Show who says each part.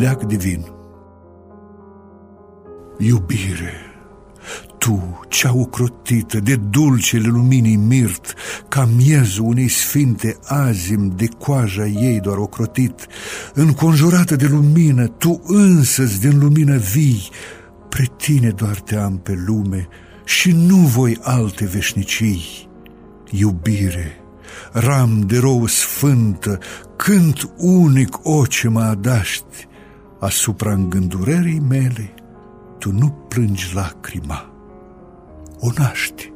Speaker 1: leac divin. Iubire, tu, cea ocrotită de dulcele luminii mirt, ca miezul unei sfinte azim de coaja ei doar ocrotit, înconjurată de lumină, tu însăți din lumină vii, pre tine doar te am pe lume și nu voi alte veșnicii. Iubire, ram de rouă sfântă, cânt unic o ce mă adaști, asupra îngândurării mele, tu nu plângi lacrima, o naști.